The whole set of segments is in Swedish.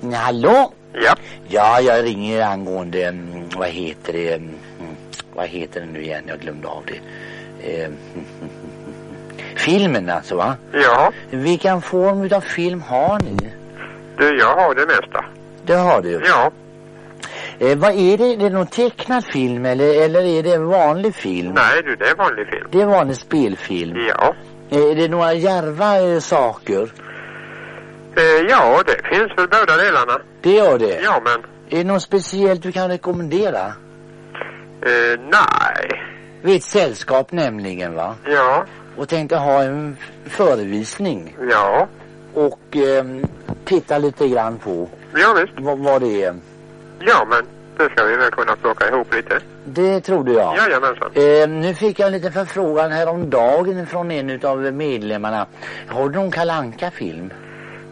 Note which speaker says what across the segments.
Speaker 1: Ja, Hallå?
Speaker 2: Ja.
Speaker 1: Ja, jag ringer angående, mm, vad heter det, mm, vad heter det nu igen, jag glömde av det. Eh, filmen alltså va?
Speaker 2: Ja.
Speaker 1: Vilken form utav film har ni?
Speaker 2: Du, jag har det mesta.
Speaker 1: Det har du.
Speaker 2: Ja.
Speaker 1: Eh, vad är det? Är det någon tecknad film eller, eller är det en vanlig film?
Speaker 2: Nej du, det är vanlig film.
Speaker 1: Det är vanlig spelfilm.
Speaker 2: Ja.
Speaker 1: Är det några djärva eh, saker?
Speaker 2: Eh, ja, det finns väl båda delarna.
Speaker 1: Det gör det?
Speaker 2: Ja, men.
Speaker 1: Är det något speciellt du kan rekommendera?
Speaker 2: Eh, nej.
Speaker 1: Vi är ett sällskap nämligen va?
Speaker 2: Ja.
Speaker 1: Och tänkte ha en förevisning.
Speaker 2: Ja.
Speaker 1: Och eh, titta lite grann på
Speaker 2: Ja, visst.
Speaker 1: vad, vad det är.
Speaker 2: Ja, men det ska vi väl kunna plocka ihop lite.
Speaker 1: Det trodde jag.
Speaker 2: Jajamensan.
Speaker 1: Eh, nu fick jag en liten förfrågan häromdagen från en utav medlemmarna. Har du någon kalanka film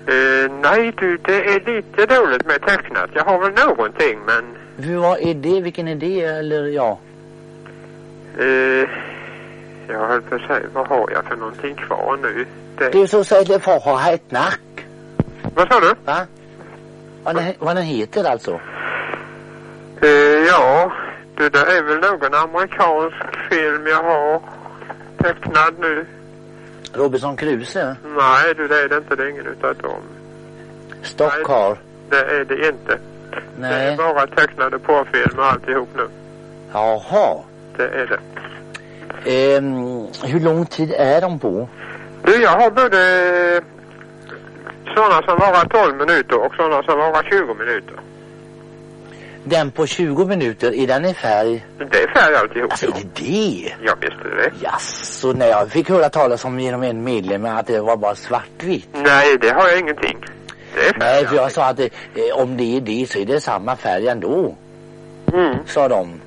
Speaker 2: Eh, nej du, det är lite dåligt med tecknat. Jag har väl någonting, men...
Speaker 1: Hur, vad är det? Vilken är det? Eller ja.
Speaker 2: Eh, jag höll på att säga, vad har jag för någonting kvar nu? Det...
Speaker 1: Det är så att det får ha ett nack.
Speaker 2: Vad sa du?
Speaker 1: Va? Vad den, vad den heter alltså?
Speaker 2: Eh, ja, du, det är väl någon amerikansk film jag har tecknad nu.
Speaker 1: Robinson Crusoe?
Speaker 2: Nej, du, det är det inte. Det är ingen utav dem.
Speaker 1: Stockcar?
Speaker 2: Det är det inte. Det är
Speaker 1: Nej.
Speaker 2: bara tecknade porrfilmer alltihop nu.
Speaker 1: Jaha.
Speaker 2: Det är det.
Speaker 1: Ehm, hur lång tid är de på?
Speaker 2: Du, jag har både sådana som varar 12 minuter och sådana som varar 20 minuter.
Speaker 1: Den på 20 minuter, är den i färg?
Speaker 2: Det är färg alltihop.
Speaker 1: Alltså är det det?
Speaker 2: Ja, visst är det.
Speaker 1: Jaså, när jag fick höra talas om genom en medlem att det var bara svartvitt.
Speaker 2: Nej, det har jag ingenting. Det är färg.
Speaker 1: Nej, för jag sa att eh, om det är det så är det samma färg ändå,
Speaker 2: Mm.
Speaker 1: sa de.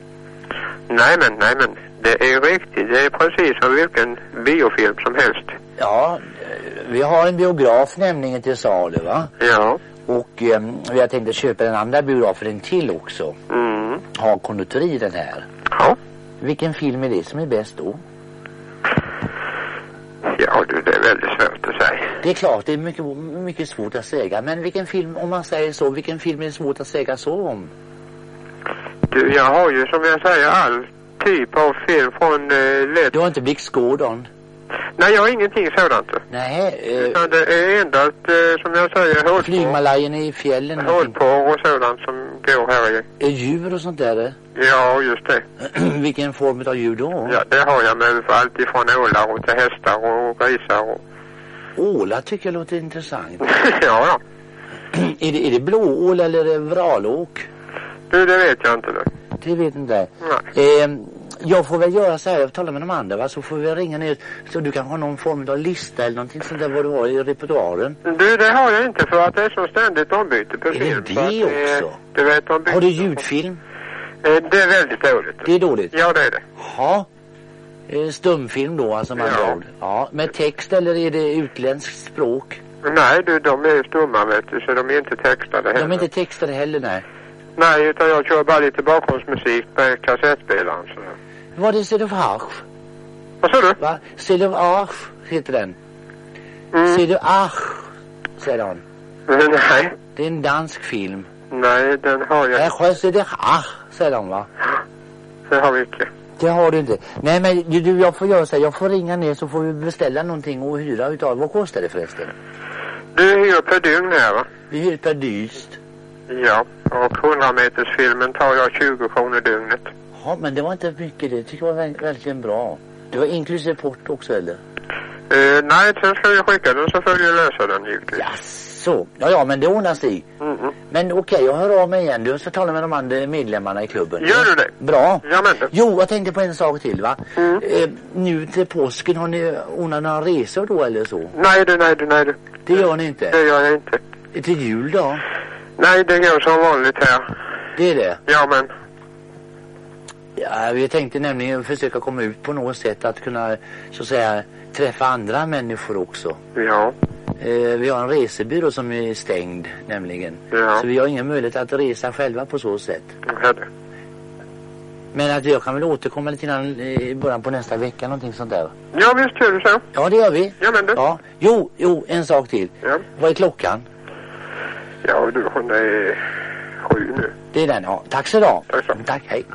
Speaker 2: Nej, men, nej, men. Det är riktigt. Det är precis som vilken biofilm som helst.
Speaker 1: Ja, eh, vi har en biograf nämligen till salu va?
Speaker 2: Ja.
Speaker 1: Och eh, vi har tänkt att köpa den andra biografen en till också.
Speaker 2: Mm.
Speaker 1: Ha konditori den här.
Speaker 2: Ja.
Speaker 1: Vilken film är det som är bäst då?
Speaker 2: Ja, du, det är väldigt svårt att säga.
Speaker 1: Det är klart, det är mycket, mycket svårt att säga. Men vilken film, om man säger så, vilken film är det svårt att säga så om?
Speaker 2: Du, jag har ju som jag säger all typ av film från eh, lätt...
Speaker 1: Du har inte Big Skådon?
Speaker 2: Nej, jag har ingenting sådant.
Speaker 1: Nej, eh,
Speaker 2: Utan det är endast, eh, som jag säger, hålporr.
Speaker 1: flygmalajen i fjällen?
Speaker 2: Hålporr och sådant som går här i.
Speaker 1: Eh, Djur och sånt där?
Speaker 2: Ja, just det.
Speaker 1: vilken form av djur då?
Speaker 2: Ja, det har jag med allt ifrån ålar och till hästar och grisar och...
Speaker 1: Ålar tycker jag låter intressant.
Speaker 2: ja, ja.
Speaker 1: är, det, är det blåål eller är det vralåk?
Speaker 2: Du, det vet jag inte nu.
Speaker 1: Det vet inte.
Speaker 2: Nej.
Speaker 1: Eh, jag får väl göra så här, jag talar med de andra va, så får vi ringa ner så du kan ha någon form av lista eller någonting sånt där vad du har i repertoaren.
Speaker 2: Du, det har jag inte för att det är så ständigt ombyte på
Speaker 1: Är det
Speaker 2: film.
Speaker 1: det
Speaker 2: att, eh,
Speaker 1: också?
Speaker 2: Du vet, ombyte.
Speaker 1: Har du ljudfilm?
Speaker 2: Eh, Det är väldigt dåligt.
Speaker 1: Det är dåligt.
Speaker 2: Ja, det är det.
Speaker 1: Ja. Eh, Stumfilm då alltså andra
Speaker 2: Ja.
Speaker 1: Ja. Med text eller är det utländskt språk?
Speaker 2: Nej, du, de är stumma vet du, så de är inte textade heller.
Speaker 1: De är inte textade heller nej.
Speaker 2: Nej, utan jag kör bara lite bakgrundsmusik med kassettspelaren. Så.
Speaker 1: Vad är Cedar Arch?
Speaker 2: Vad sa du?
Speaker 1: Va? Arch heter den.
Speaker 2: Mm.
Speaker 1: Arch, säger han.
Speaker 2: Nej,
Speaker 1: Det är en dansk film.
Speaker 2: nej, den har jag
Speaker 1: Cedar Arch, säger de va?
Speaker 2: Det har vi inte.
Speaker 1: Det har du inte. Nej men du, jag får göra så här, jag får ringa ner så får vi beställa någonting och hyra utav. Vad kostar det förresten?
Speaker 2: Du hyr per dygn här va?
Speaker 1: Vi hyr per dyst.
Speaker 2: Ja, och 100 meters filmen tar jag 20 kronor dygnet.
Speaker 1: Ja men det var inte mycket det. tycker jag var ver- verkligen bra. Det var inklusive port också eller?
Speaker 2: Eh, nej, sen ska jag skicka den så får du lösa den givetvis.
Speaker 1: Jaså? Ja ja men det ordnar sig.
Speaker 2: Mm -mm.
Speaker 1: Men okej, jag hör av mig igen. Du ska tala med de andra medlemmarna i klubben.
Speaker 2: Gör du det?
Speaker 1: Bra.
Speaker 2: Ja, men det.
Speaker 1: Jo, jag tänkte på en sak till va.
Speaker 2: Mm.
Speaker 1: Eh, nu till påsken, har ni ordnat några resor då eller så?
Speaker 2: Nej du, nej du, nej du.
Speaker 1: Det gör ni inte?
Speaker 2: Det gör jag inte.
Speaker 1: Till jul då?
Speaker 2: Nej, det går som vanligt här.
Speaker 1: Det är det?
Speaker 2: Ja, men.
Speaker 1: Ja, vi tänkte nämligen försöka komma ut på något sätt att kunna så att säga träffa andra människor också.
Speaker 2: Ja.
Speaker 1: Eh, vi har en resebyrå som är stängd nämligen.
Speaker 2: Ja.
Speaker 1: Så vi har ingen möjlighet att resa själva på så sätt.
Speaker 2: Ja.
Speaker 1: Men att jag kan väl återkomma lite grann i början på nästa vecka, någonting sånt där.
Speaker 2: Ja, visst gör du så.
Speaker 1: Ja, det gör vi.
Speaker 2: Ja, men du.
Speaker 1: Ja. Jo, jo, en sak till.
Speaker 2: Ja.
Speaker 1: Vad är klockan?
Speaker 2: Ja, du, hon är sju nu.
Speaker 1: Det är den, ja. Tack så ha.
Speaker 2: Tack så.
Speaker 1: Tack, hej.